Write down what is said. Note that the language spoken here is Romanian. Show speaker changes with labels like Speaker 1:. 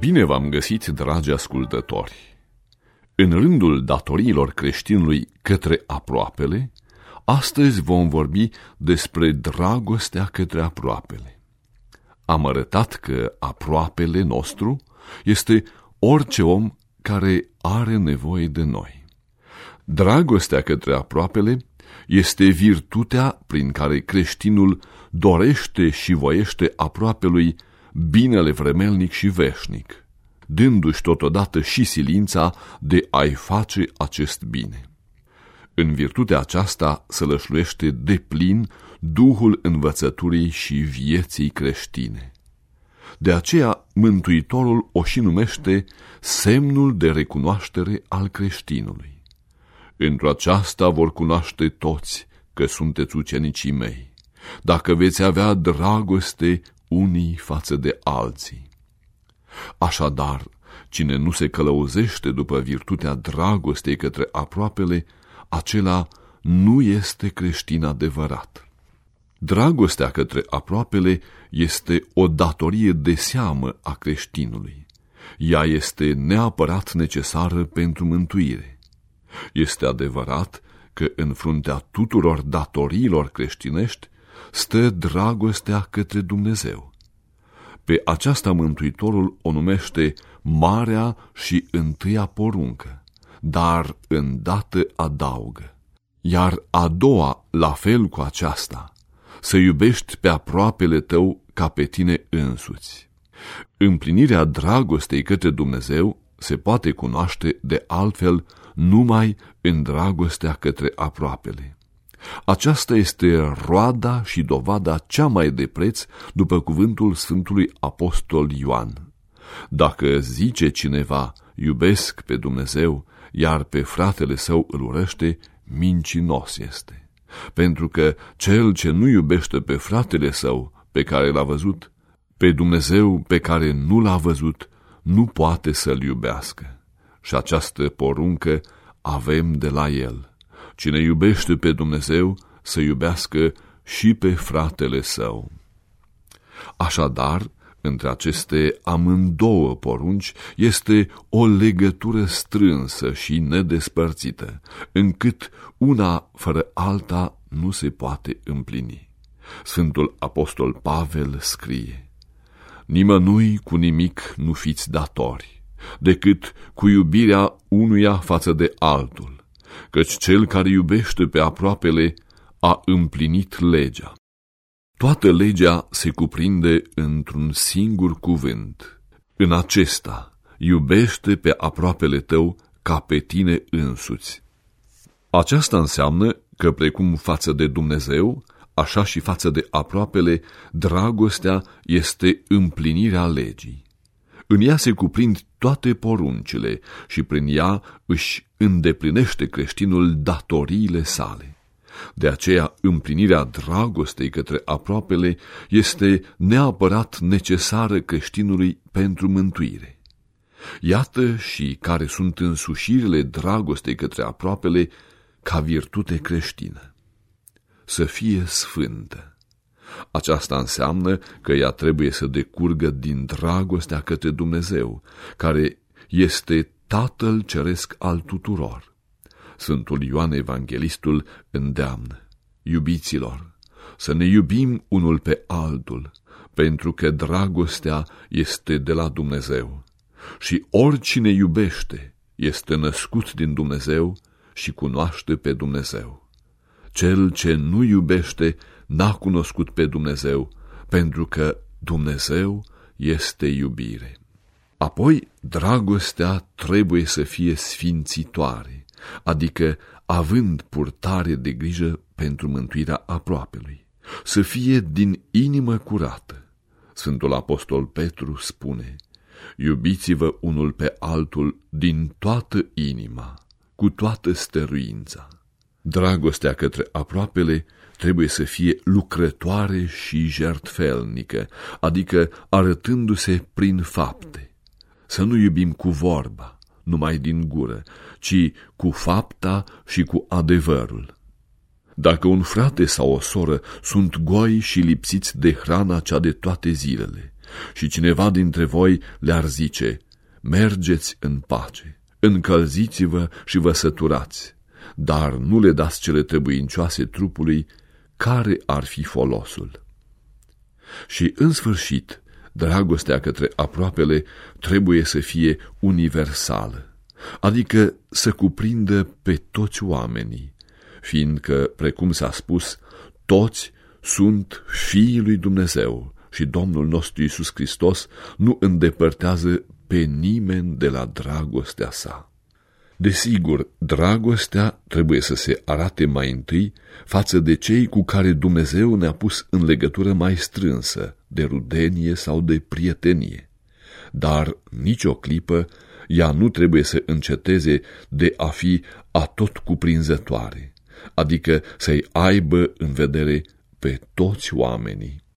Speaker 1: Bine v-am găsit, dragi ascultători! În rândul datoriilor creștinului către aproapele, astăzi vom vorbi despre dragostea către aproapele. Am arătat că aproapele nostru este orice om care are nevoie de noi. Dragostea către aproapele este virtutea prin care creștinul dorește și voiește aproapelui binele vremelnic și veșnic, dându-și totodată și silința de a-i face acest bine. În virtutea aceasta se lășluiește de plin duhul învățăturii și vieții creștine. De aceea, Mântuitorul o și numește semnul de recunoaștere al creștinului. Într-o aceasta vor cunoaște toți că sunteți ucenicii mei, dacă veți avea dragoste unii față de alții. Așadar, cine nu se călăuzește după virtutea dragostei către aproapele, acela nu este creștin adevărat. Dragostea către aproapele este o datorie de seamă a creștinului. Ea este neapărat necesară pentru mântuire. Este adevărat că în fruntea tuturor datoriilor creștinești stă dragostea către Dumnezeu. Pe aceasta Mântuitorul o numește Marea și Întâia Poruncă, dar îndată adaugă. Iar a doua, la fel cu aceasta, să iubești pe aproapele tău ca pe tine însuți. Împlinirea dragostei către Dumnezeu se poate cunoaște de altfel numai în dragostea către aproapele. Aceasta este roada și dovada cea mai de preț după cuvântul Sfântului Apostol Ioan. Dacă zice cineva, iubesc pe Dumnezeu, iar pe fratele său îl urăște, mincinos este. Pentru că cel ce nu iubește pe fratele său, pe care l-a văzut, pe Dumnezeu pe care nu l-a văzut, nu poate să-l iubească. Și această poruncă avem de la el. Cine iubește pe Dumnezeu, să iubească și pe fratele său. Așadar, între aceste amândouă porunci este o legătură strânsă și nedespărțită, încât una fără alta nu se poate împlini. Sfântul Apostol Pavel scrie, Nimănui cu nimic nu fiți datori, decât cu iubirea unuia față de altul căci cel care iubește pe aproapele a împlinit legea. Toată legea se cuprinde într-un singur cuvânt. În acesta, iubește pe aproapele tău ca pe tine însuți. Aceasta înseamnă că, precum față de Dumnezeu, așa și față de aproapele, dragostea este împlinirea legii. În ea se cuprind toate poruncile și prin ea își îndeplinește creștinul datoriile sale. De aceea, împlinirea dragostei către aproapele este neapărat necesară creștinului pentru mântuire. Iată și care sunt însușirile dragostei către aproapele ca virtute creștină. Să fie sfântă. Aceasta înseamnă că ea trebuie să decurgă din dragostea către Dumnezeu, care este Tatăl Ceresc al tuturor. Sfântul Ioan Evanghelistul îndeamnă, iubiților, să ne iubim unul pe altul, pentru că dragostea este de la Dumnezeu. Și oricine iubește este născut din Dumnezeu și cunoaște pe Dumnezeu. Cel ce nu iubește n-a cunoscut pe Dumnezeu, pentru că Dumnezeu este iubire. Apoi, dragostea trebuie să fie sfințitoare, adică având purtare de grijă pentru mântuirea aproapelui, să fie din inimă curată. Sfântul Apostol Petru spune, iubiți-vă unul pe altul din toată inima, cu toată stăruința. Dragostea către aproapele trebuie să fie lucrătoare și jertfelnică, adică arătându-se prin fapte. Să nu iubim cu vorba, numai din gură, ci cu fapta și cu adevărul. Dacă un frate sau o soră sunt goi și lipsiți de hrana cea de toate zilele, Și cineva dintre voi le-ar zice, mergeți în pace, încălziți-vă și vă săturați, dar nu le dați cele trebuincioase trupului, care ar fi folosul? Și, în sfârșit, dragostea către aproapele trebuie să fie universală, adică să cuprindă pe toți oamenii, fiindcă, precum s-a spus, toți sunt fiii lui Dumnezeu și Domnul nostru Iisus Hristos nu îndepărtează pe nimeni de la dragostea sa. Desigur, dragostea trebuie să se arate mai întâi față de cei cu care Dumnezeu ne-a pus în legătură mai strânsă, de rudenie sau de prietenie. Dar nicio clipă ea nu trebuie să înceteze de a fi atot cuprinzătoare, adică să-i aibă în vedere pe toți oamenii.